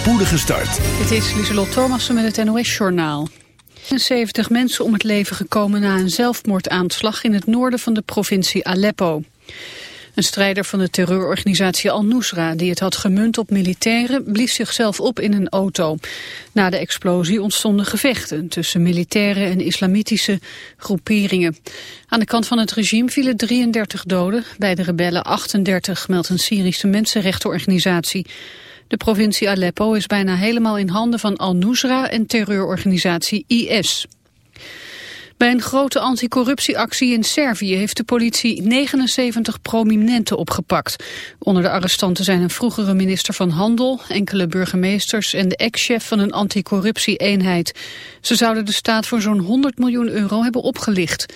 spoedige. Het is Lieselot Thomassen met het NOS-journaal. 70 mensen om het leven gekomen na een zelfmoordaanslag in het noorden van de provincie Aleppo. Een strijder van de terreurorganisatie Al-Nusra, die het had gemunt op militairen, blies zichzelf op in een auto. Na de explosie ontstonden gevechten tussen militairen en islamitische groeperingen. Aan de kant van het regime vielen 33 doden, bij de rebellen 38, meldt een Syrische mensenrechtenorganisatie. De provincie Aleppo is bijna helemaal in handen van Al-Nusra en terreurorganisatie IS. Bij een grote anticorruptieactie in Servië heeft de politie 79 prominenten opgepakt. Onder de arrestanten zijn een vroegere minister van Handel, enkele burgemeesters en de ex-chef van een anticorruptie-eenheid. Ze zouden de staat voor zo'n 100 miljoen euro hebben opgelicht.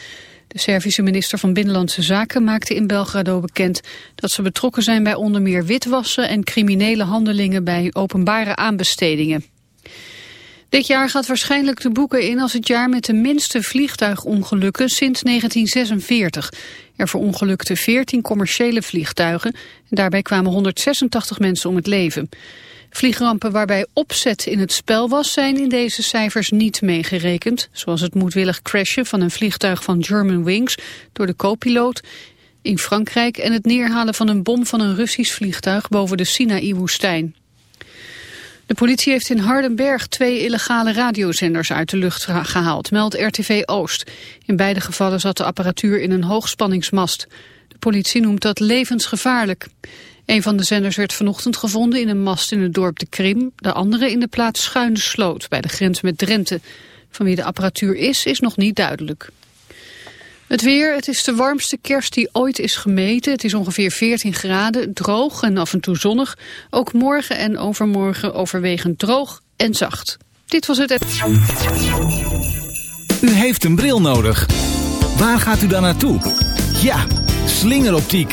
De Servische minister van Binnenlandse Zaken maakte in Belgrado bekend dat ze betrokken zijn bij onder meer witwassen en criminele handelingen bij openbare aanbestedingen. Dit jaar gaat waarschijnlijk de boeken in als het jaar met de minste vliegtuigongelukken sinds 1946. Er verongelukten 14 commerciële vliegtuigen en daarbij kwamen 186 mensen om het leven. Vliegrampen waarbij opzet in het spel was zijn in deze cijfers niet meegerekend. Zoals het moedwillig crashen van een vliegtuig van Germanwings door de co-piloot in Frankrijk en het neerhalen van een bom van een Russisch vliegtuig boven de Sinaï-woestijn. De politie heeft in Hardenberg twee illegale radiozenders uit de lucht gehaald, meldt RTV Oost. In beide gevallen zat de apparatuur in een hoogspanningsmast. De politie noemt dat levensgevaarlijk. Een van de zenders werd vanochtend gevonden in een mast in het dorp de Krim. De andere in de plaats Schuine Sloot, bij de grens met Drenthe. Van wie de apparatuur is, is nog niet duidelijk. Het weer, het is de warmste kerst die ooit is gemeten. Het is ongeveer 14 graden, droog en af en toe zonnig. Ook morgen en overmorgen overwegend droog en zacht. Dit was het... U heeft een bril nodig. Waar gaat u dan naartoe? Ja, slingeroptiek.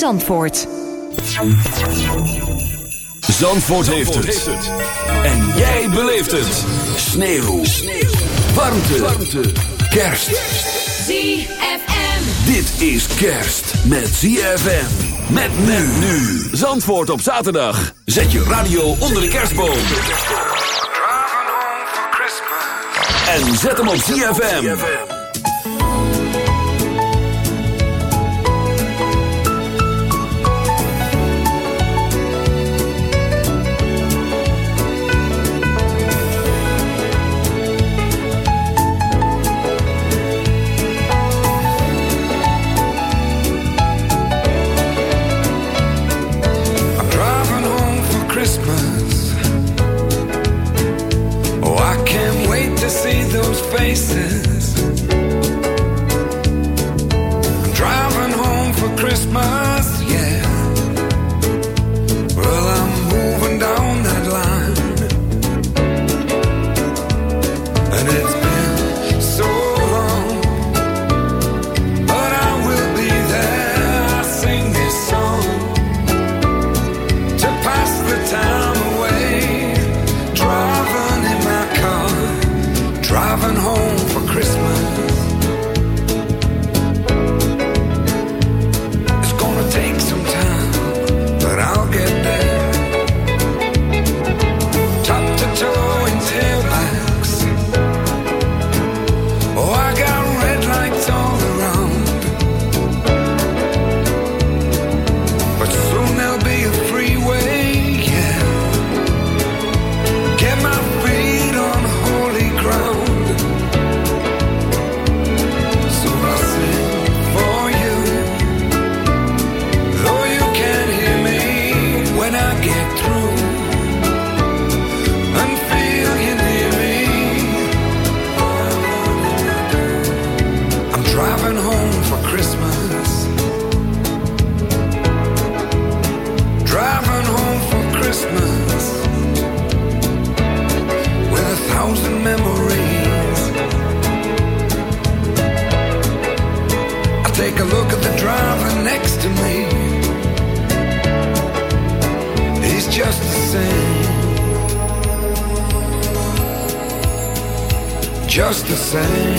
Zandvoort. Zandvoort, heeft, het. En jij beleeft het. Sneeuw. Warmte. Warmte. Kerst. ZFM. Dit is kerst met ZFM. Met men nu. Zandvoort op zaterdag. Zet je radio onder de kerstboom. En zet hem op ZFM. places. Same.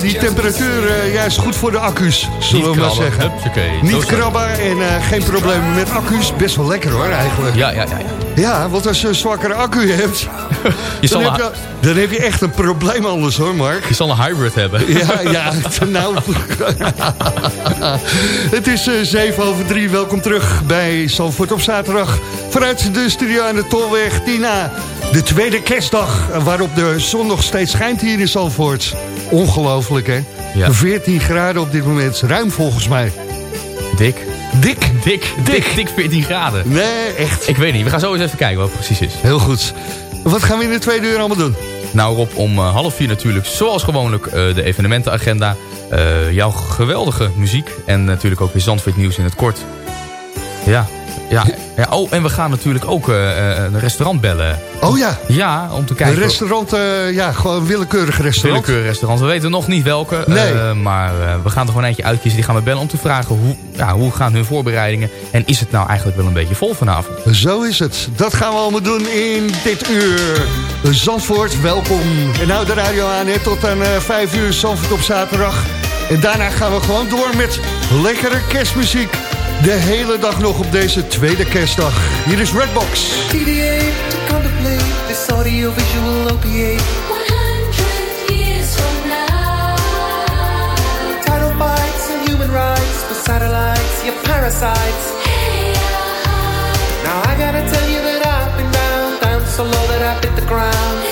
Die temperatuur eh, juist goed voor de accu's, zullen we maar zeggen. Niet krabben en eh, geen problemen met accu's. Best wel lekker hoor, eigenlijk. Ja, ja, ja. ja. Ja, want als je een zwakkere accu hebt... Je dan, heb je, dan heb je echt een probleem anders hoor, Mark. je zal een hybrid hebben. Ja, ja, nou... het is eh, 7 over 3. Welkom terug bij Zandvoort op zaterdag. Vanuit de studio aan de Tolweg. Tina, de tweede kerstdag waarop de zon nog steeds schijnt hier in Zandvoort. Ongelooflijk, hè? Ja. 14 graden op dit moment. Ruim volgens mij. Dik. Dik. Dik, dik, dik 14 graden. Nee, echt. Ik weet niet, we gaan zo eens even kijken wat het precies is. Heel goed. Wat gaan we in de tweede uur allemaal doen? Nou Rob, om eh, half vier natuurlijk, zoals gewoonlijk, eh, de evenementenagenda. Eh, jouw geweldige muziek en natuurlijk ook weer Zandvoort nieuws in het kort. Ja, ja, ja. Oh, en we gaan natuurlijk ook eh, eh, een restaurant bellen. Oh ja, Ja, om te een kijken... restaurant, eh, ja, gewoon een willekeurig restaurant. Willekeurig restaurant. We weten nog niet welke. Nee. maar we gaan er gewoon eentje uitkiezen. Die gaan we bellen om te vragen hoe, ja, hoe gaan hun voorbereidingen. En is het nou eigenlijk wel een beetje vol vanavond? Zo is het. Dat gaan we allemaal doen in dit uur. Zandvoort, welkom. En hou de radio aan hè, tot aan eh 5 uur Zandvoort op zaterdag. En daarna gaan we gewoon door met lekkere kerstmuziek. De hele dag nog op deze tweede kerstdag. Hier is Redbox. TDA to contemplate this audiovisual opiate. 100 years from now. Title fights and human rights for satellites, you parasites. Hey, uh, Now I gotta tell you that I've been down, down so low that I hit the ground.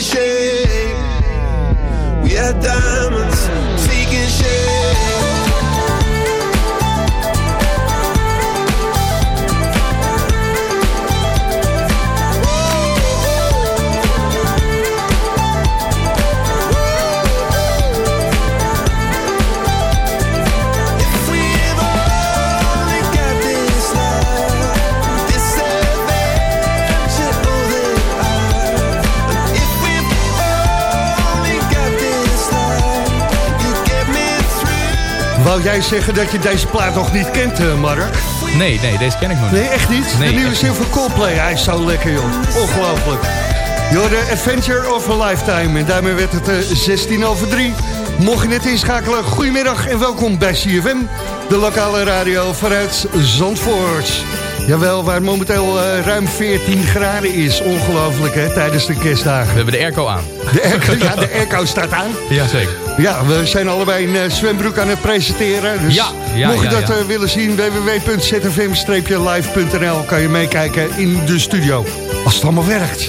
We had that Wou jij zeggen dat je deze plaat nog niet kent, eh, Mark? Nee, nee, deze ken ik nog niet. Nee, echt niet? Nee, de nieuwe van Coldplay, hij is zo lekker, joh. Ongelooflijk. Joh, de Adventure of a Lifetime. En daarmee werd het eh, 16 over 3. Mocht je net inschakelen, goedemiddag en welkom bij CFM. De lokale radio vanuit Zandvoort. Jawel, waar momenteel eh, ruim 14 graden is. Ongelooflijk, hè, tijdens de We kerstdagen. hebben de airco aan. De airco, ja, de airco staat aan. Jazeker. Ja, we zijn allebei een eh, zwembroek aan het presenteren. Dus Ja, ja, mocht je ja, dat ja. eh, willen zien, www.zfm-live.nl kan je meekijken in de studio. Als het allemaal werkt.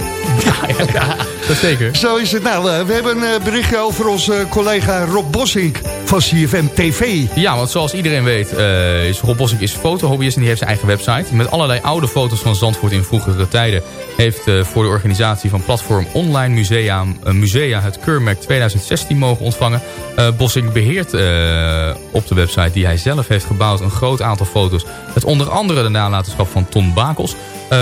Ja, ja, ja. Dat zeker. Zo is het nou. We hebben een berichtje over onze collega Rob Bossink. Van CFM TV. Ja, want zoals iedereen weet eh, is Rob Bossink is fotohobbyist en die heeft zijn eigen website. Met allerlei oude foto's van Zandvoort in vroegere tijden. Heeft eh, voor de organisatie van platform Online Musea, eh, Musea het keurmerk 2016 mogen ontvangen. Uh, Bossink beheert op de website die hij zelf heeft gebouwd een groot aantal foto's. Met onder andere de nalatenschap van Ton Bakels.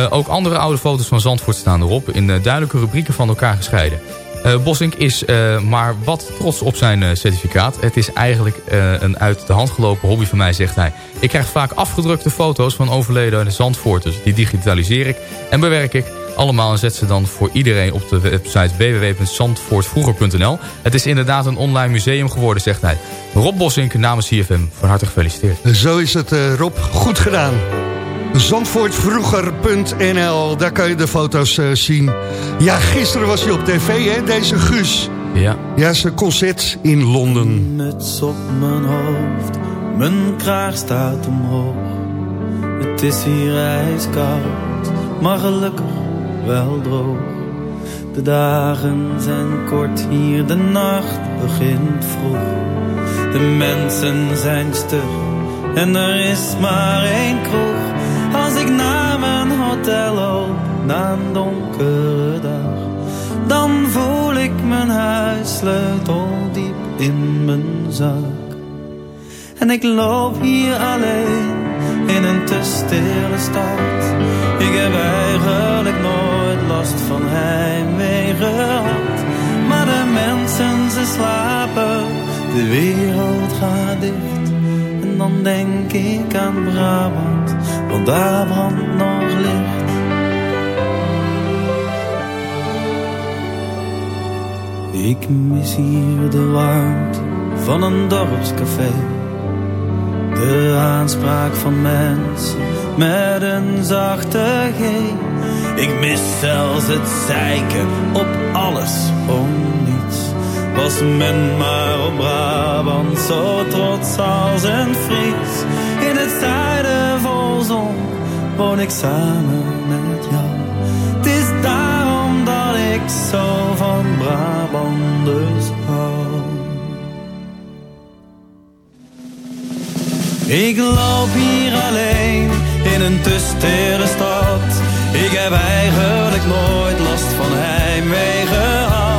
ook andere oude foto's van Zandvoort staan erop in duidelijke rubrieken van elkaar gescheiden. Uh, Bossink is uh, maar wat trots op zijn uh, certificaat. Het is eigenlijk een uit de hand gelopen hobby van mij, zegt hij. Ik krijg vaak afgedrukte foto's van overleden Zandvoorters. Die digitaliseer ik en bewerk ik allemaal en zet ze dan voor iedereen op de website www.zandvoortvroeger.nl. Het is inderdaad een online museum geworden, zegt hij. Rob Bossink namens CFM, van harte gefeliciteerd. Zo is het, Rob. Goed gedaan. Zandvoortvroeger.nl, daar kan je de foto's uh, zien. Ja, gisteren was hij op tv, hè, deze Guus. Ja. Ja, zijn concert in Londen. Muts op mijn hoofd, mijn kraag staat omhoog. Het is hier ijskoud, maar gelukkig wel droog. De dagen zijn kort hier, de nacht begint vroeg. De mensen zijn stug en er is maar één kroeg. Als ik naar mijn hotel loop, na een donkere dag. Dan voel ik mijn huissleutel diep in mijn zak. En ik loop hier alleen, in een te stille stad. Ik heb eigenlijk nooit last van heimwee gehad. Maar de mensen, ze slapen, de wereld gaat dicht dan denk ik aan Brabant, want daar brandt nog licht. Ik mis hier de warmte van een dorpscafé. De aanspraak van mensen met een zachte G. Ik mis zelfs het zeiken op alles om niets was men maar op Brabant zo trots als een Fries. In het zuiden zon woon ik samen met jou. Het is daarom dat ik zo van Brabanders hou. Ik loop hier alleen in een te stad. Ik heb eigenlijk nooit last van heimwee gehad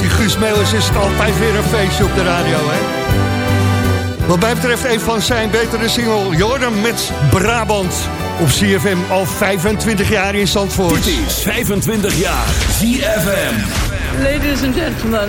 die Guus Meeuwis is het altijd weer een feestje op de radio, hè? Wat mij betreft een van zijn betere single, Jordan met Brabant. Op CFM al 25 jaar in Zandvoort. Dit is 25 jaar ZFM. Ladies and gentlemen,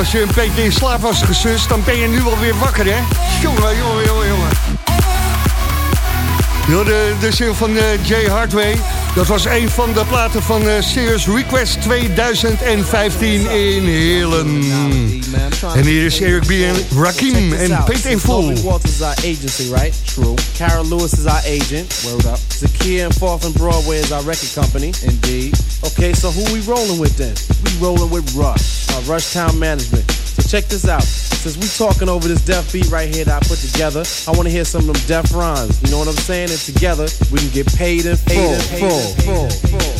Als je een beetje in slaap was gesust, dan ben je nu alweer wakker, hè? Jongen, jongen, jongen, jongen. Yo, de, de ziel van uh, Jay Hardway. Dat was een van de platen van uh, Serious Request 2015 in Heerlen. En hier is Eric B. en Rakim en Paint in Full. Walters is our agency, right? True. Carol Lewis is our agent. Word up. Zakia and Fourth and Broadway is our record company. Indeed. Okay, so who we rolling with then? We rolling with Rush, Rush Town Management. So check this out. Since we talking over this deaf beat right here that I put together, I want to hear some of them deaf rhymes. You know what I'm saying? And together we can get paid in full. Full, paid full, paid in- full. full, full.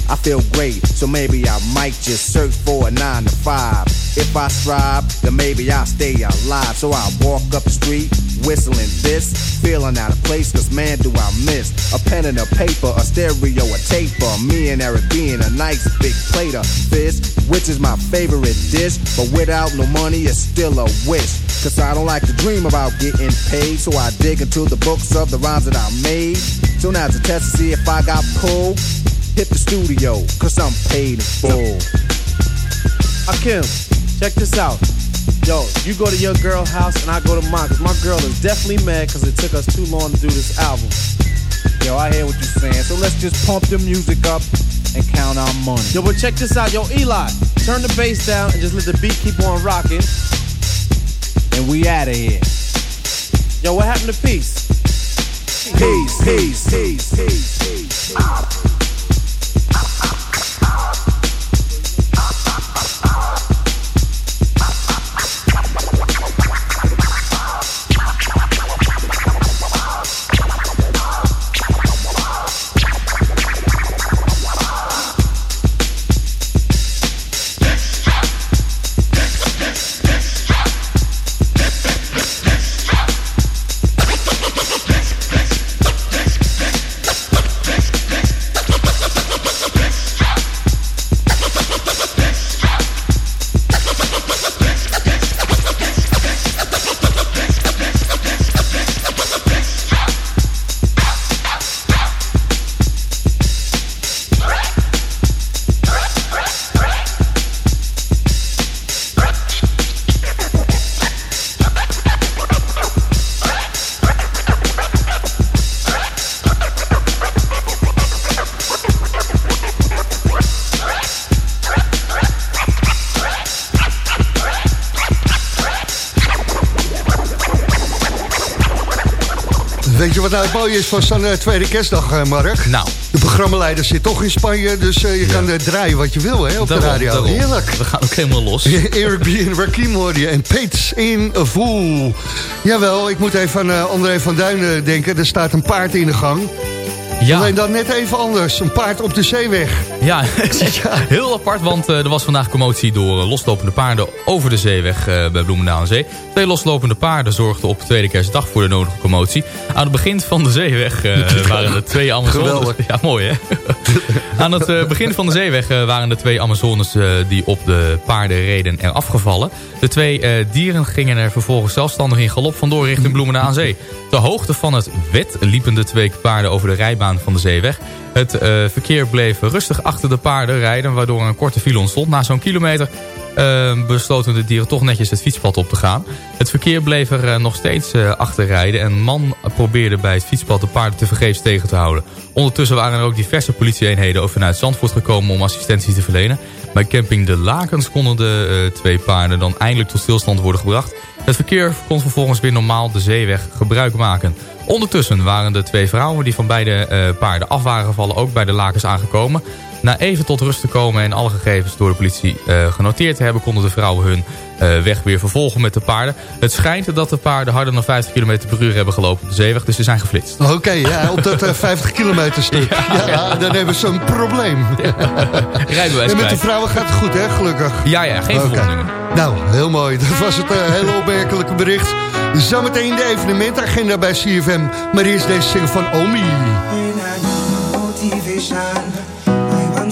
I feel great, so maybe I might just search for a nine to five. If I strive, then maybe I'll stay alive. So I walk up the street, whistling this, feeling out of place, cause man, do I miss a pen and a paper, a stereo, a taper. Me and Eric being a nice big plate of fish, which is my favorite dish. But without no money, it's still a wish. Cause I don't like to dream about getting paid, so I dig into the books of the rhymes that I made. So now to test to see if I got pulled. Hit the studio, cause I'm paid in full. Akim, check this out. Yo, you go to your girl house and I go to mine, cause my girl is definitely mad cause it took us too long to do this album. Yo, I hear what you're saying. So let's just pump the music up and count our money. Yo, but check this out. Yo, Eli, turn the bass down and just let the beat keep on rocking. And we out of here. Yo, what happened to peace? Peace, peace, peace, peace, peace. Weet je wat nou het mooie is van zo'n eh, tweede kerstdag, eh, Mark? Nou. De programmaleider zit toch in Spanje, dus eh, je kan draaien wat je wil hè, op Daarom, de radio. daarom. Heerlijk. We gaan ook helemaal los. Eric B. en Rakim hoorde je en Pates in a Fool. Jawel, ik moet even aan André van Duinen denken. Er staat een paard in de gang. Ja. Alleen dan net even anders. Een paard op de zeeweg. Ja, heel apart, want er was vandaag commotie door loslopende paarden over de zeeweg bij Bloemendaal aan Zee. Twee loslopende paarden zorgden op tweede kerstdag voor de nodige commotie. Aan het begin van de zeeweg eh, waren er twee Amazones. Geweldig. Ja, mooi hè? Aan het eh, begin van de zeeweg eh, waren de twee Amazones die op de paarden reden er afgevallen. De twee dieren gingen er vervolgens zelfstandig in galop vandoor richting Bloemendaal aan Zee. Ter hoogte van het wet liepen de twee paarden over de rijbaan van de zeeweg. Het eh, verkeer bleef rustig achter de paarden rijden, waardoor een korte file ontstond. Na zo'n kilometer eh, besloten de dieren toch netjes het fietspad op te gaan. Het verkeer bleef er eh, nog steeds achter rijden. En man probeerde bij het fietspad de paarden tevergeefs tegen te houden. Ondertussen waren er ook diverse politieeenheden over vanuit Zandvoort gekomen om assistentie te verlenen. Bij camping De Lakens konden de twee paarden dan eindelijk tot stilstand worden gebracht. Het verkeer kon vervolgens weer normaal de zeeweg gebruik maken. Ondertussen waren de twee vrouwen die van beide eh, paarden af waren gevallen ook bij de lakens aangekomen. Na even tot rust te komen en alle gegevens door de politie eh, genoteerd te hebben... konden de vrouwen hun eh, weg weer vervolgen met de paarden. Het schijnt dat de paarden harder dan 50 km per uur hebben gelopen op de zeeweg, dus ze zijn geflitst. Oké, ja, op dat eh, 50 kilometer stuk. Ja, dan hebben ze een probleem. Rijbewijs En met de vrouwen gaat het goed, hè, gelukkig. Ja, ja, geen verwondingen. Nou, heel mooi. Dat was het eh, hele opmerkelijke bericht. Zometeen de evenementagenda bij CFM. Maar eerst deze single van Omi.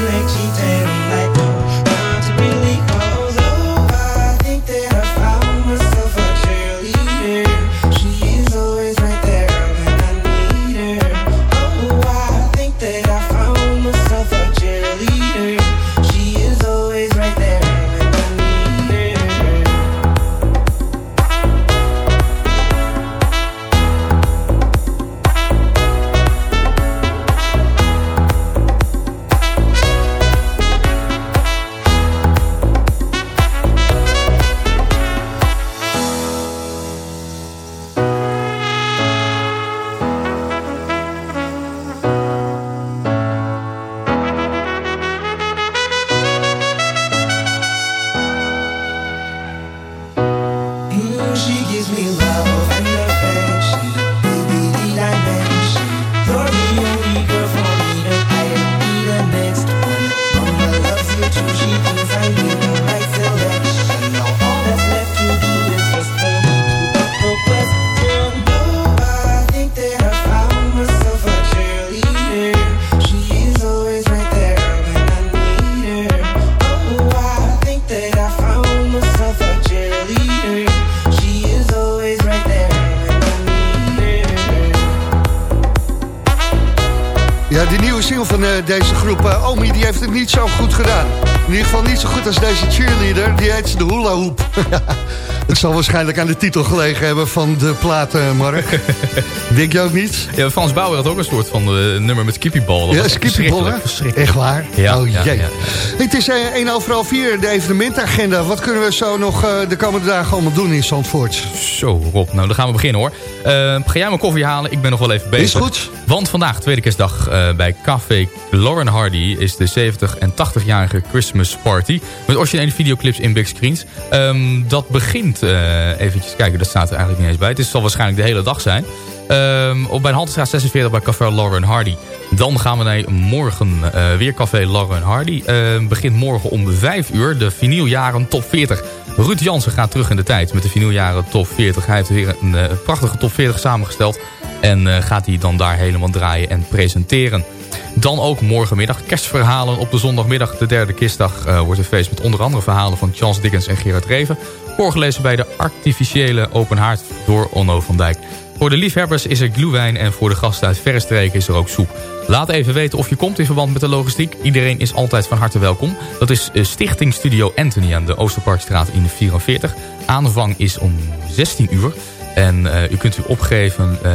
you feel de Hula Hoop. het zal waarschijnlijk aan de titel gelegen hebben van de plaat, eh, Mark. Denk je ook niet? Ja, Frans Bauer had ook een soort van eh, nummer met. Dat Ja, verschrikkelijk, Echt waar? Ja, oh ja, jee. ja, ja. Het is eh 1 over half 4, de evenementagenda. Wat kunnen we zo nog eh, de komende dagen allemaal doen in Zandvoort? Zo, Rob. Nou, dan gaan we beginnen hoor. Ga jij mijn koffie halen? Ik ben nog wel even bezig. Is goed. Want vandaag, tweede kerstdag, bij Café Lauren Hardy... is de 70 en 80-jarige Christmas Party. Met originele videoclips in big screens. Ehm, dat begint, eventjes kijken, dat staat er eigenlijk niet eens bij. Het zal waarschijnlijk de hele dag zijn. Ehm, op bij de Haltestraat 46 bij Café Lauren Hardy. Dan gaan we naar morgen eh, weer Café Lauren Hardy. Ehm, begint morgen om 5 uur de vinyljaren top 40. Ruud Jansen gaat terug in de tijd met de vinyljaren top 40. Hij heeft weer een eh, prachtige top 40 samengesteld. En eh, gaat hij dan daar helemaal draaien en presenteren. Dan ook morgenmiddag kerstverhalen op de zondagmiddag. De derde kerstdag eh, wordt een feest met onder andere verhalen van Charles Dickens en Gerard Reven. Voorgelezen bij de artificiële open haard door Onno van Dijk. Voor de liefhebbers is er glühwein en voor de gasten uit verre streken is er ook soep. Laat even weten of je komt in verband met de logistiek. Iedereen is altijd van harte welkom. Dat is eh, Stichting Studio Anthony aan de Oosterparkstraat in de 44. Aanvang is om 16 uur. En uh, u kunt u opgeven uh,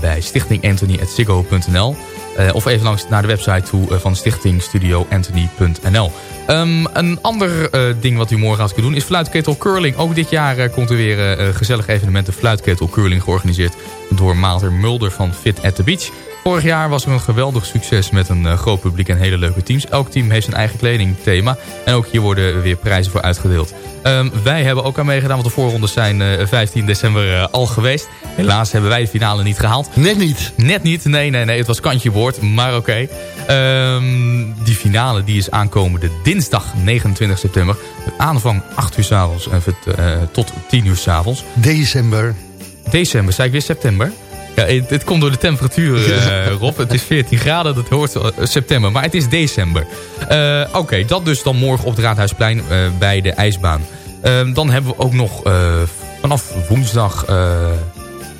bij stichtinganthony.ziggo.nl uh, of even langs naar de website toe van stichtingstudioanthony.nl. Um, een ander ding wat u morgen gaat kunnen doen is fluitketel curling. Ook dit jaar komt er weer een gezellig evenement de fluitketel curling georganiseerd door Maarten Mulder van Fit at the Beach. Vorig jaar was er een geweldig succes met een uh, groot publiek en hele leuke teams. Elk team heeft zijn eigen kledingthema. En ook hier worden weer prijzen voor uitgedeeld. Um, wij hebben ook aan meegedaan, want de voorrondes zijn uh, 15 december uh, al geweest. Helaas hebben wij de finale niet gehaald. Net niet. Net niet, nee, nee, nee. Het was kantje boord, maar oké. Okay. Um, die finale die is aankomende dinsdag 29 september. Aanvang 8 uur s'avonds uh, tot 10 uur s'avonds. December. December, zei ik weer september? Ja, het, het, komt door de temperatuur, uh, Rob. Het is 14 graden, dat hoort uh, september. Maar het is december. Uh, Oké, okay, dat dus dan morgen op het Raadhuisplein bij de ijsbaan. Ehm, dan hebben we ook nog vanaf woensdag...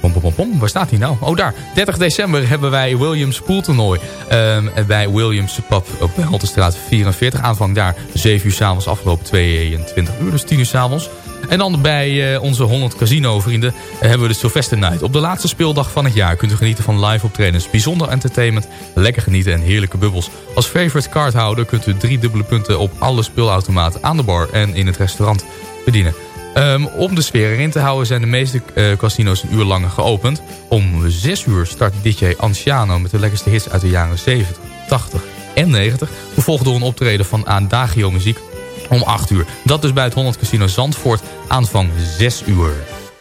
Pom, pom, pom, pom, waar staat hij nou? Oh, daar. 30 december hebben wij Williams pooltoernooi. Um, bij Williams Pub op de Haltestraat 44. Aanvang daar 7 uur s'avonds, afgelopen 22 uur. Dus 10 uur s'avonds. En dan bij uh, onze 100 Casino vrienden hebben we de Sylvester Night. Op de laatste speeldag van het jaar kunt u genieten van live optredens. Bijzonder entertainment, lekker genieten en heerlijke bubbels. Als favorite cardhouder kunt u drie dubbele punten op alle speelautomaten aan de bar en in het restaurant verdienen. Um, om de sfeer erin te houden zijn de meeste uh, casino's een uur langer geopend. Om 6 uur start DJ Anciano met de lekkerste hits uit de jaren 70, 80 en 90. Gevolgd door een optreden van Adagio muziek om 8 uur. Dat dus bij het 100 Casino Zandvoort aanvang 6 uur.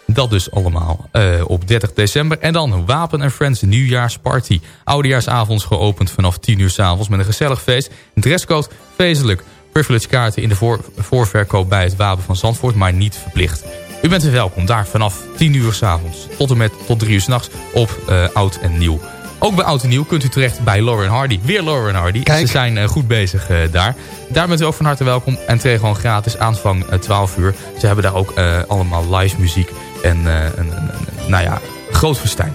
Dat dus allemaal uh, op 30 december. En dan Wapen Friends nieuwjaarsparty. Oudejaarsavonds geopend vanaf 10 uur s'avonds met een gezellig feest. Dresscode feestelijk. Privilege kaarten in de voor, voorverkoop bij het Wapen van Zandvoort, maar niet verplicht. U bent welkom daar vanaf 10 uur s'avonds tot en met tot 3 uur s'nachts op uh, Oud en Nieuw. Ook bij Oud en Nieuw kunt u terecht bij Lauren Hardy. Weer Lauren Hardy. Kijk. Ze zijn uh, goed bezig uh, daar. Daar bent u ook van harte welkom. En tegen gewoon gratis aanvang uh, 12 uur. Ze hebben daar ook allemaal live muziek. En een, nou ja, groot festijn.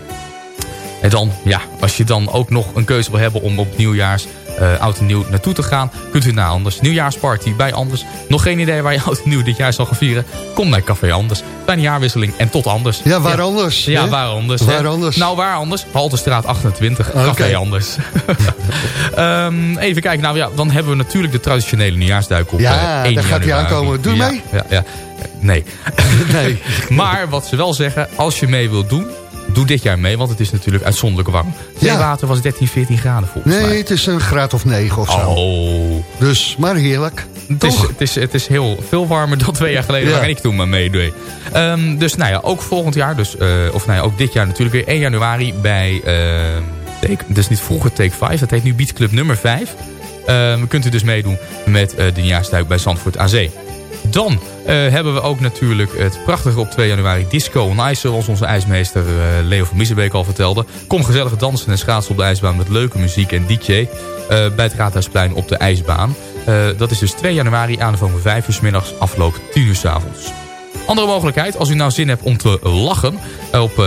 En dan, ja, als je dan ook nog een keuze wil hebben om op nieuwjaars uh, oud en nieuw naartoe te gaan, kunt u naar Anders. Nieuwjaarsparty bij Anders. Nog geen idee waar je oud en nieuw dit jaar zal gaan vieren? Kom naar Café Anders. Fijne jaarwisseling en tot anders. Ja, waar ja. anders? Ja, hè? waar anders. Waar hè? anders? Nou, waar anders? Haltestraat 28, okay. Café Anders. um, even kijken, nou ja, dan hebben we natuurlijk de traditionele nieuwjaarsduik op Ja, uh, daar gaat hij aankomen. Doe ja, mee? Ja, ja. Nee. nee. maar wat ze wel zeggen, als je mee wilt doen doe dit jaar mee, want het is natuurlijk uitzonderlijk warm. Zeewater ja. was 13, 14 graden volgens nee, mij. Nee, het is een graad of 9 of zo. Oh. Dus, maar heerlijk. Het is, het, is, het is heel veel warmer dan twee jaar geleden ja. waar ik toen maar meedeed. Um, dus nou ja, ook volgend jaar, dus, uh, of nou ja, ook dit jaar natuurlijk weer 1 januari bij, uh, take, dus niet vroeger Take 5, dat heet nu Beach Club nummer 5. Um, kunt u dus meedoen met uh, de nieuwjaarsduik bij Zandvoort aan Zee. Dan hebben we ook natuurlijk het prachtige op 2 januari Disco on. Zoals onze ijsmeester uh, Leo van Miezenbeek al vertelde. Kom gezellig dansen en schaatsen op de ijsbaan met leuke muziek en DJ. Uh, bij het Raadhuisplein op de ijsbaan. dat is dus 2 januari aanvang 5 uur s middags afloop 10 uur s avonds. Andere mogelijkheid, als u nou zin hebt om te lachen. Op,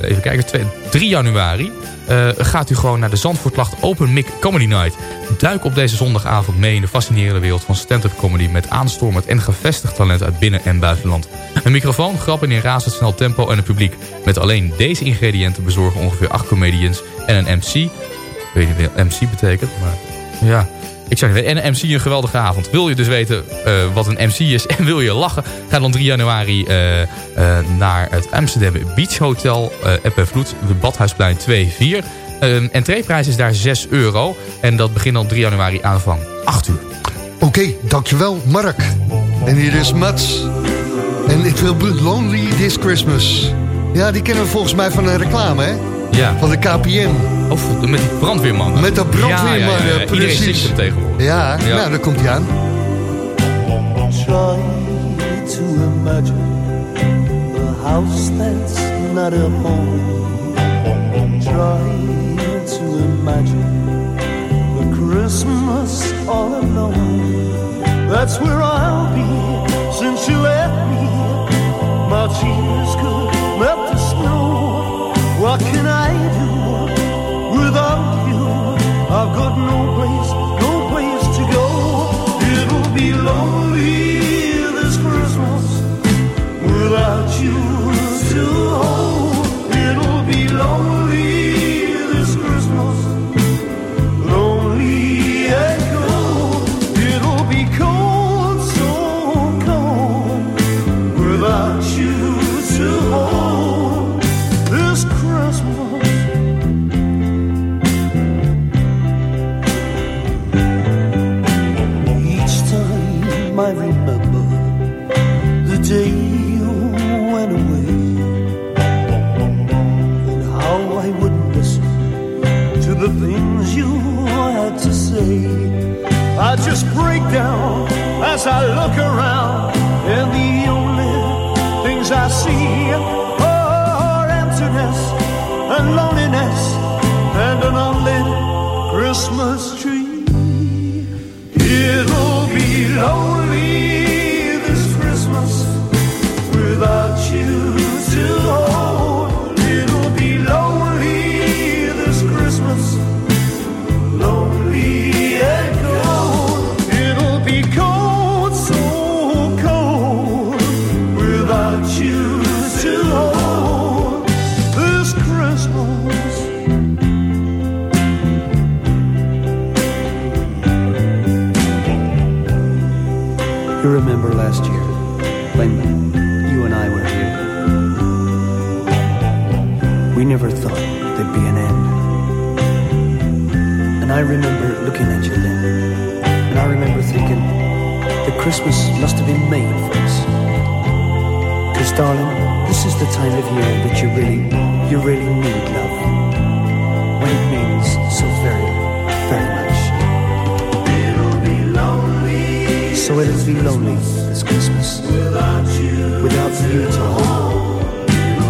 even kijken, 2, 3 januari. Uh, gaat u gewoon naar de Zandvoortlacht Open Mic Comedy Night. Duik op deze zondagavond mee in de fascinerende wereld van stand-up comedy... met aanstormend en gevestigd talent uit binnen- en buitenland. Een microfoon, grappen in razendsnel tempo en een publiek. Met alleen deze ingrediënten bezorgen ongeveer 8 comedians en een MC. Ik weet niet wat MC betekent, maar ja... Ik weten. En MC een geweldige avond. Wil je dus weten uh, wat een MC is en wil je lachen? Ga dan 3 januari uh, uh, naar het Amsterdam Beach Hotel. Uh, de Badhuisplein 2-4. Um, entreeprijs is daar 6 euro. En dat begint dan 3 januari aanvang 8 uur. Oké, dankjewel Mark. En hier is Mats. En It Will Be Lonely This Christmas. Ja, die kennen we volgens mij van een reclame, hè? Ja. Van de KPN. Of met die brandweermannen. Met de brandweermannen, Ja, ja, ja, ja. Iedereen precies. tegenwoordig. Ja, Ja. nou, daar komt hij aan. Try to imagine a house that's not a home. Try to imagine a Christmas all alone. That's where I'll be as I look remember looking at you then. And I remember thinking that Christmas must have been made for us. Because, darling, this is the time of year that you really, you really need love. When it means so very, very much. It'll be lonely. So it'll be lonely this Christmas. Without you. Without you to hold.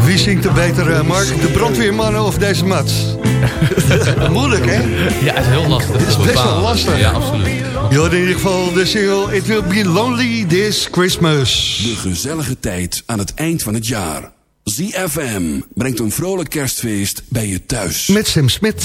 Wie zingt er beter, eh, Mark? De brandweermannen of deze mats? Moeilijk, hè? Ja, het is heel lastig. Het is best wel lastig. Ja, absoluut. Je hoort in ieder geval de single It Will Be Lonely This Christmas. De gezellige tijd aan het eind van het jaar. ZFM brengt een vrolijk kerstfeest bij je thuis. Met Sam Smith.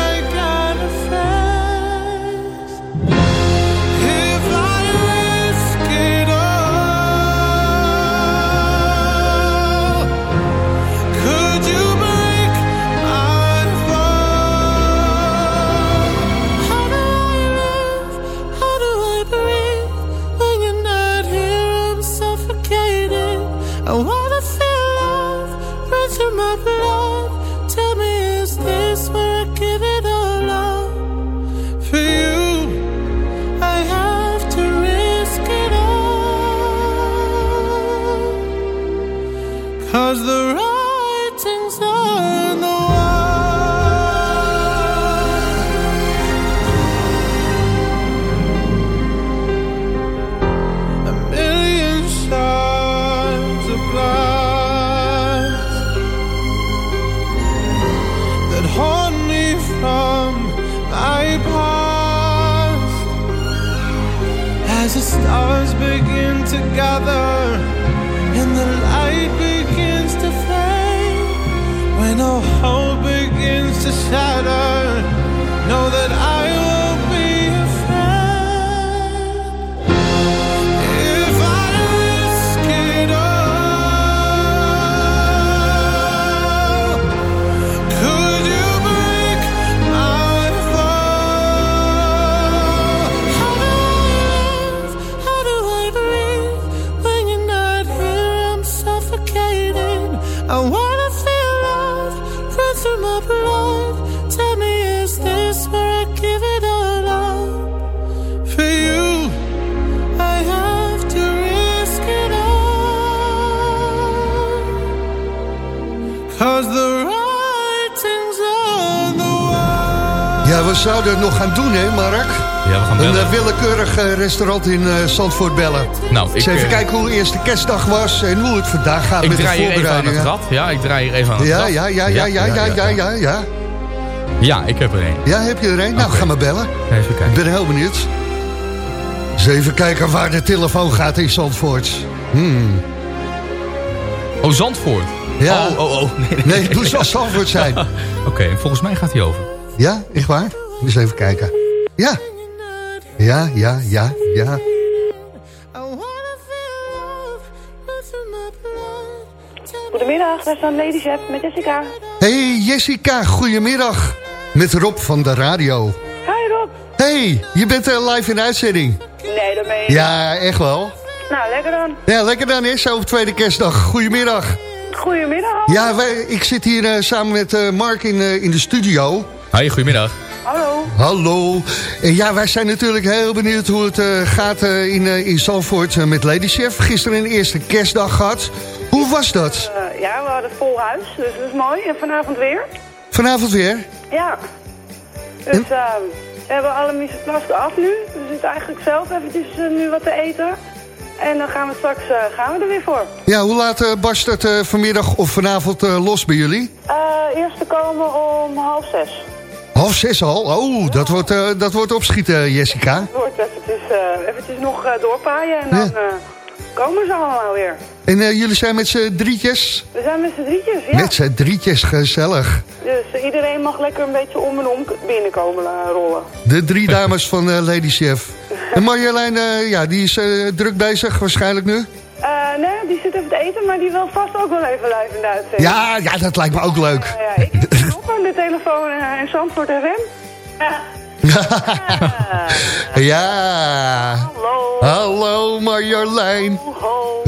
know that I won't be. If I risk it all, could you break my fall? How do I live? How do I breathe when you're not here? I'm suffocating. I wanna feel love run through my blood. Tell me, is this where I give it all up for you? I have to risk it all. Cause the writing's on the wall. Ja, we zouden het nog gaan doen, hè, Mark? Ja, we gaan Een bellen. eh, willekeurig eh, restaurant in eh, Zandvoort bellen. Nou, ik, Eens even kijken hoe de eerste kerstdag was en hoe het vandaag gaat Ik met de draai hier even aan het voorbereidingen. rad. Ja, ik draai hier even aan het Ja, rad. ja, ja, ja, ja, ja, ja, ja, ja. Ja, ik heb er een. Ja, heb je er een? Nou, ga maar bellen. Even Ik kijken. ben heel benieuwd. Eens even kijken waar de telefoon gaat in Zandvoort. Hmm. Oh, Zandvoort. Ja. Oh, oh, oh. Nee, nee, Nee, het moest wel Zandvoort zijn. Oké, volgens mij gaat hij over. Ja, echt waar? Eens even kijken. Ja. Ja, ja, ja, ja. Goedemiddag, daar is dan Lady Chef met Jessica. Hey Jessica, goedemiddag. Met Rob van de radio. Hi Rob. Hey, je bent eh, live in de uitzending. Nee, dat meen je Ja, echt wel. Nou, lekker dan. Ja, lekker dan is op tweede kerstdag. Goedemiddag. Goedemiddag. allemaal. Ja, wij, ik zit hier eh, samen met eh, Mark in, eh, in de studio. Hoi, goedemiddag. Hallo. Hallo. En ja, wij zijn natuurlijk heel benieuwd hoe het eh, gaat eh, in, eh, in Zandvoort met Lady Chef. Gisteren een eerste kerstdag gehad. Hoe was dat? Eh, ja, we hadden vol huis, dus dat is mooi. En vanavond weer. Vanavond weer? Ja. Dus eh, we hebben alle miseplasten af nu. We zitten eigenlijk zelf eventjes eh, nu wat te eten. En dan gaan we straks eh, gaan we er weer voor. Ja, hoe laat eh, barst het vanmiddag of vanavond los bij jullie? Eh, eerst te komen om half zes. Half zes al? Oh, dat wordt, dat wordt opschieten, Jessica. Het wordt eventjes, eventjes nog doorpaaien en dan komen ze allemaal weer. En eh, jullie zijn met z'n drietjes? We zijn met z'n drietjes, ja. Met z'n drietjes, gezellig. Dus eh, iedereen mag lekker een beetje om en om binnenkomen eh, rollen. De drie dames van Lady Chef. En Marjolein, ja, die is druk bezig waarschijnlijk nu. Nee, die zit even te eten, maar die wil vast ook wel even live in de uitzending. Ja, ja, dat lijkt me ook leuk. Ja, ik heb aan de telefoon in Zandvoort FM. Ja. Ja. Hallo. Hallo Marjolein. Ho,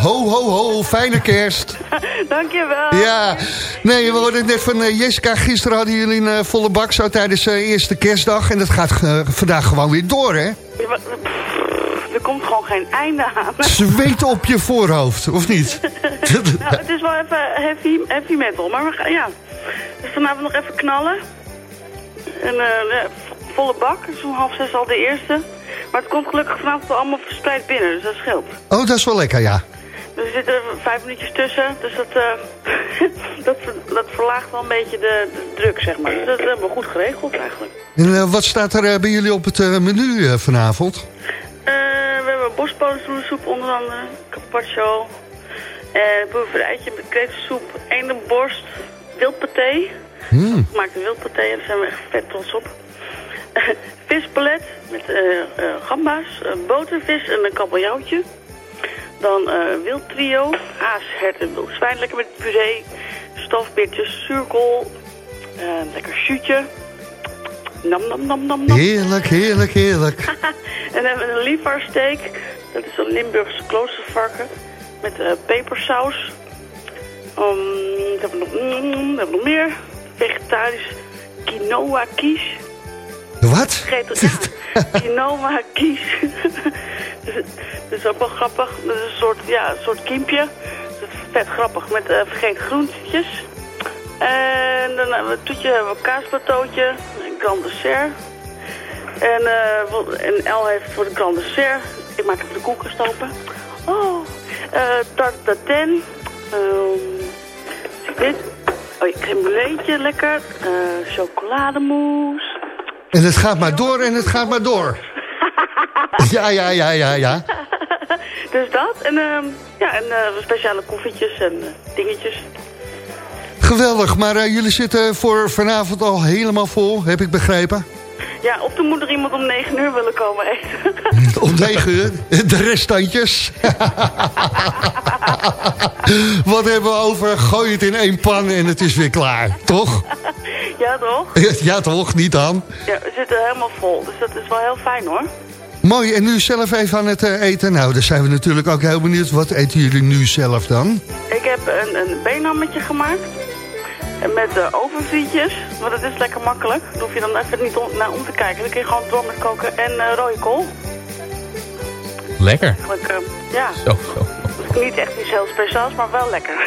ho, ho, ho. Fijne kerst. Dankjewel. Ja. Nee, we hoorden net van eh, Jessica. Gisteren hadden jullie een eh, volle bak zo tijdens de eerste kerstdag. En dat gaat eh, vandaag gewoon weer door, hè? Er komt gewoon geen einde aan. Zweet op je voorhoofd, of niet? nou, het is wel even heavy, heavy metal, maar we gaan, ja. Dus vanavond nog even knallen. En eh, ja, volle bak, dus om half zes al de eerste. Maar het komt gelukkig vanavond allemaal verspreid binnen, dus dat scheelt. Oh, dat is wel lekker, ja. Er zitten vijf minuutjes tussen, dus dat, eh, dat, dat verlaagt wel een beetje de, de druk, zeg maar. Dus dat hebben we goed geregeld eigenlijk. En eh, wat staat er eh, bij jullie op het menu vanavond? We hebben bosbodemsoep onder andere, carpaccio, boeverijtje met kreeftensoep, eendenborst, wildpaté. Hmm. Gemaakte wildpaté, en daar zijn we echt vet trots op. Vispalet met eh eh, gamba's, eh, botervis en een kabeljauwtje. Dan wild trio, haas, hert en wild zwijn, lekker met puree, stofbeertjes, zuurkool, lekker shootje. Nam, nam, nam, nam, nam. Heerlijk, heerlijk, heerlijk. En dan hebben we een lievaarsteak. Dat is een Limburgse kloostervarken. Met pepersaus. Um, hebben we nog, mm, hebben we nog meer? Vegetarisch quinoa kies. Wat? Ja, quinoa kies. dus, dat is ook wel grappig. Dat is een soort, ja, een soort kiempje. Dat is vet grappig. Met eh vergeet groentjes. En dan hebben we een toetje, hebben we een kaasplateautje. Een dessert. En, eh, wat- en El heeft voor de grand dessert. Ik maak even de koelkast open. Oh, eh tarte tatin. Ehm, dit. Oh, crème brûléetje, lekker. Eh chocolademousse. En het gaat maar door en het gaat maar door. Ja, ja, ja, ja, ja. dus dat. En, ehm, ja, en eh, speciale koffietjes en eh, dingetjes. Geweldig, maar eh, jullie zitten voor vanavond al helemaal vol, heb ik begrepen. Ja, of er moet er iemand om 9 uur willen komen eten. Om 9 uur, de restantjes. Wat hebben we over? Gooi het in één pan en het is weer klaar, toch? ja, toch? Ja, toch? Niet dan? Ja, we zitten helemaal vol. Dus dat is wel heel fijn, hoor. Mooi, en nu zelf even aan het eh, eten. Nou, daar zijn we natuurlijk ook heel benieuwd. Wat eten jullie nu zelf dan? Ik heb een, een beenhammetje gemaakt. En met uh, ovenfrietjes. Want het is lekker makkelijk. Daar hoef je dan even niet om, naar om te kijken. Dan kun je gewoon door met koken. En eh, rode kool. Lekker. Eigenlijk, eh, ja. Zo, zo. Dus niet echt iets heel speciaals, maar wel lekker.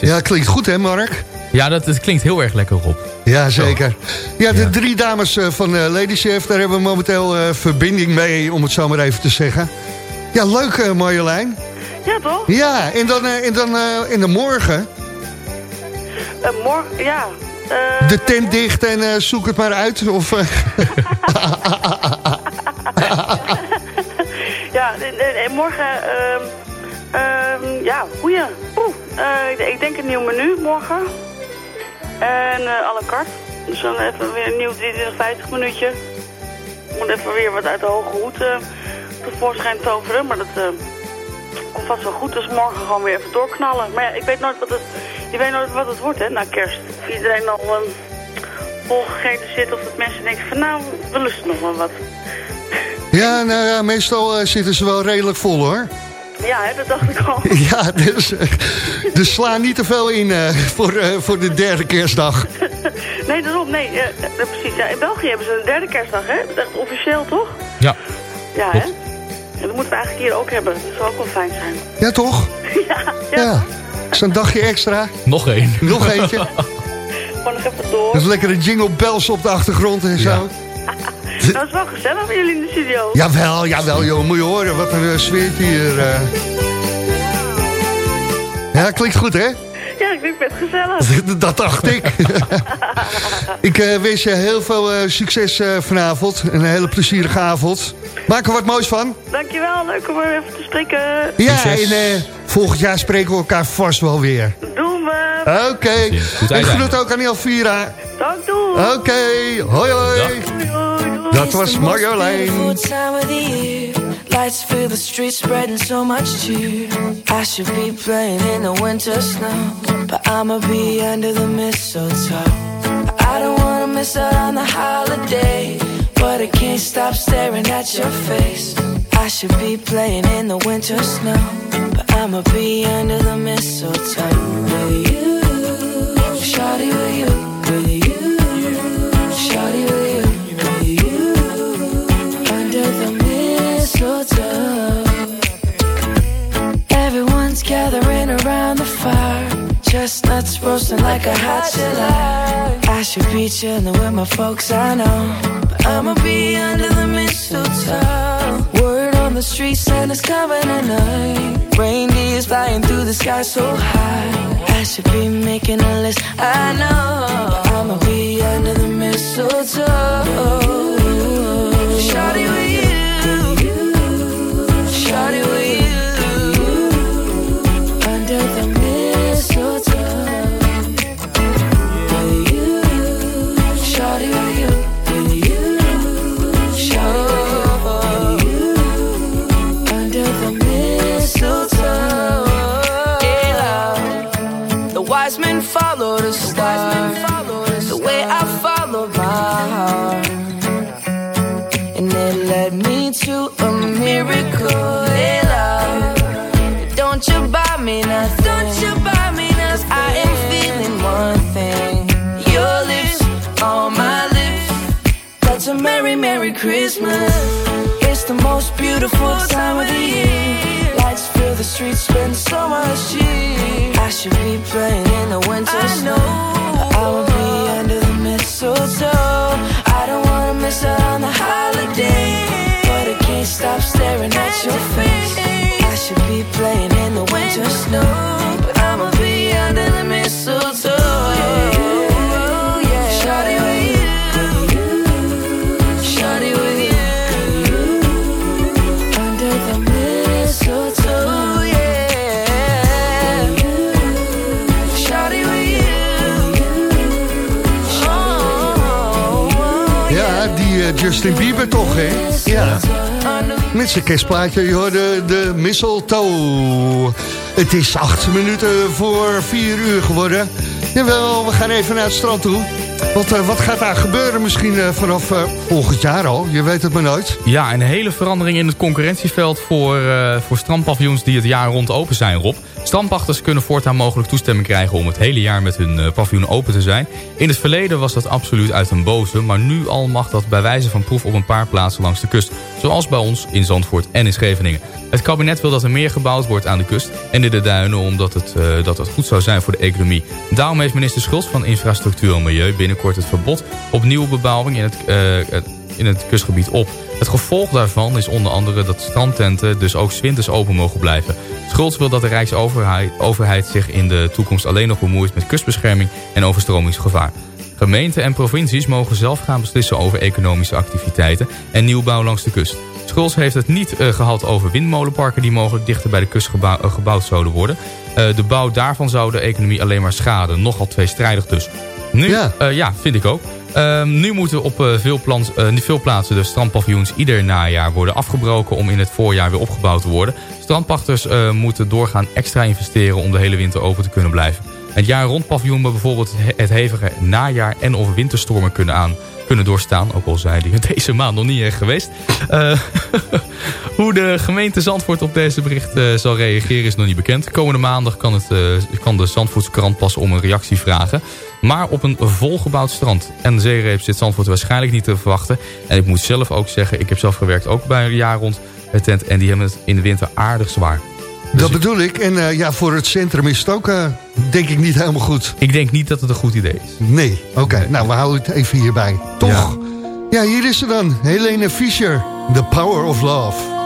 Ja, klinkt goed hè, Mark? Ja, dat, dat klinkt heel erg lekker, Rob. Ja, zeker. Ja, de drie dames eh, van eh, Lady Chef, daar hebben we momenteel eh, verbinding mee, om het zo maar even te zeggen. Ja, leuk Marjolein. ja, toch? Ja, en dan, eh, en dan eh, in de morgen Eh, morgen, ja. Eh, de tent dicht en eh, zoek het maar uit. Of, ja, en, en- en morgen, ehm, ehm, ja, goeie. Oeh, eh, ik, denk een nieuw menu morgen. En eh à la carte. Dus dan even weer een nieuw 23, 50 minuutje. Ik moet even weer wat uit de hoge hoed tevoorschijn toveren, maar dat vast wel goed. Dus morgen gewoon weer even doorknallen. Maar ja, ik weet nooit wat het, je weet nooit wat het wordt, hè, na kerst. Of iedereen al um, volgegeten zit of dat mensen denken van nou, we lusten nog wel wat. ja, nou ja, meestal eh, zitten ze wel redelijk vol hoor. Ja, hè, dat dacht ik al. Ja, dus, eh, dus sla niet te veel in eh, voor, eh, voor de derde kerstdag. Nee, daarom, nee, precies. Ja, in België hebben ze een derde kerstdag, hè? Dat is echt officieel, toch? Ja. Ja, hè? En dat moeten we eigenlijk hier ook hebben. Dat zou ook wel fijn zijn. Ja, toch? ja, Ja. Zo'n dagje extra. Nog één. Nog eentje. Gewoon nog even door. Dus lekkere jingle bells op de achtergrond en zo. Het is wel gezellig bij jullie in de studio. Jawel, jawel joh. Moet je horen wat een eh, sfeertje hier. eh. Ja, klinkt goed hè? Ja, ik vind het gezellig. Dat dacht ik. ik eh, wens je heel veel eh, succes eh, vanavond. Een hele plezierige avond. Maak er wat moois van. Dankjewel, leuk om er even te spreken. Ja, en eh, volgend jaar spreken we elkaar vast wel weer. Doen we. Oké. Goed En einde. groet ook aan Elvira. Dank, doei. Oké, hoi hoi. Dat was Marjolein. Lights fill the streets, spreading so much cheer. I should be playing in the winter snow, but I'ma be under the mistletoe. I don't wanna miss out on the holiday, but I can't stop staring at your face. I should be playing in the winter snow, but I'ma be under the mistletoe I should be chilling with my folks, I know. But I'ma be under the mistletoe. Word on the street, Santa's coming tonight. Reindeer's flying through the sky so high. I should be making a list, I know. But I'ma be under the mistletoe. Shawty with you. Shawty with you. Eh, Justin Bieber toch, hè? Ja. Met zijn kerstplaatje, je hoorde de mistletoe. Het is acht minuten voor vier uur geworden. Jawel, we gaan even naar het strand toe. Eh, wat gaat daar gebeuren misschien eh, vanaf eh, volgend jaar al? Je weet het maar nooit. Ja, een hele verandering in het concurrentieveld voor, voor strandpaviljoens die het jaar rond open zijn, Rob. Strandpachters kunnen voortaan mogelijk toestemming krijgen om het hele jaar met hun paviljoen open te zijn. In het verleden was dat absoluut uit een boze, maar nu al mag dat bij wijze van proef op een paar plaatsen langs de kust. Zoals bij ons in Zandvoort en in Scheveningen. Het kabinet wil dat er meer gebouwd wordt aan de kust en in de duinen omdat het, dat het goed zou zijn voor de economie. Daarom heeft minister Schultz van Infrastructuur en Milieu binnenkort het verbod op nieuwe bebouwing in het, eh, het- in het kustgebied op. Het gevolg daarvan is onder andere dat strandtenten dus ook 's winters open mogen blijven. Schultz wil dat de Rijksoverheid overheid zich in de toekomst alleen nog bemoeit met kustbescherming en overstromingsgevaar. Gemeenten en provincies mogen zelf gaan beslissen over economische activiteiten en nieuwbouw langs de kust. Schultz heeft het niet eh, gehad over windmolenparken die mogelijk dichter bij de kust gebouw- eh, gebouwd zouden worden. Eh, de bouw daarvan zou de economie alleen maar schaden. Nogal tweestrijdig dus. Nu, ja, ja vind ik ook. Ehm, nu moeten op eh, veel, plans, eh, veel plaatsen de strandpaviljoens ieder najaar worden afgebroken om in het voorjaar weer opgebouwd te worden. Strandpachters eh, moeten doorgaan extra investeren om de hele winter open te kunnen blijven. Het jaar rond paviljoen bijvoorbeeld het he- het hevige najaar en of winterstormen kunnen aan kunnen doorstaan. Ook al zijn die deze maand nog niet echt geweest. Eh, hoe de gemeente Zandvoort op deze bericht eh, zal reageren is nog niet bekend. Komende maandag kan, het, eh, kan de Zandvoortse krant pas om een reactie vragen. Maar op een volgebouwd strand. En de zeereep zit Zandvoort waarschijnlijk niet te verwachten. En ik moet zelf ook zeggen, ik heb zelf gewerkt ook bij een jaar rond het tent. En die hebben het in de winter aardig zwaar. dat bedoel ik. En eh, ja, voor het centrum is het ook, eh, denk ik, niet helemaal goed. Ik denk niet dat het een goed idee is. Nee, oké. Nou, we houden het even hierbij. Toch? Ja, hier is ze dan. Helene Fischer. The Power of Love.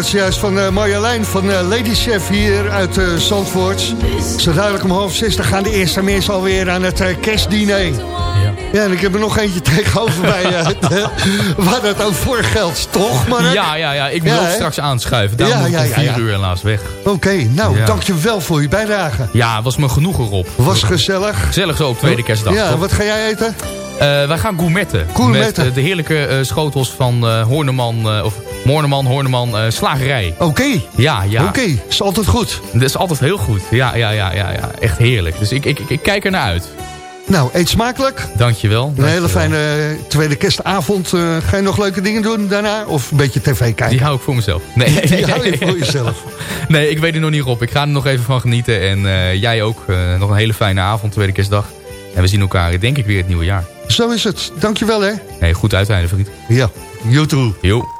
Hoorden het juist van eh, Marjolein van eh, Lady Chef hier uit eh, Zandvoort. Zo dadelijk om half zes dan gaan de eerste mensen alweer aan het kerstdiner. Ja. ja, en ik heb er nog eentje tegenover bij waar dat ook voor geldt, toch? Mark? Ja, ja, ja. Ik moet Ja, straks aanschuiven. Daarom Ja, moet ik vier uur helaas weg. Oké, nou, dankjewel voor je bijdrage. Ja, was me genoegen, Rob. Was gezellig. Gezellig zo op tweede kerstdag. Ja, toch? wat ga jij eten? Wij gaan gourmetten. Gourmetten. Met de heerlijke schotels van Horneman, of Moorneman, Horneman, eh, Slagerij. Oké. Ja, ja. Oké, is altijd goed. Dat is altijd heel goed. Ja, ja, ja, ja, ja. echt heerlijk. Dus ik, ik, ik, ik kijk er naar uit. Nou, eet smakelijk. Dankjewel. Een hele fijne eh, tweede kerstavond. Eh, ga je nog leuke dingen doen daarna? Of een beetje tv kijken? Die hou ik voor mezelf. Nee, Die hou je voor jezelf. Nee, ik weet er nog niet op. Ik ga er nog even van genieten. En eh, jij ook. Nog een hele fijne avond, tweede kerstdag. En we zien elkaar denk ik weer het nieuwe jaar. Zo is het. Dankjewel hè. Nee, goed uiteinde, vriend. Ja, you too. Jo.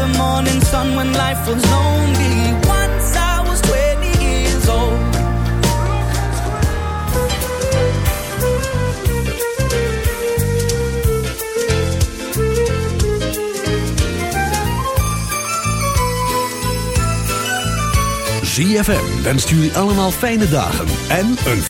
The morning sun when life was lonely. Once I was 20 years old. ZFM wenst jullie allemaal fijne dagen en een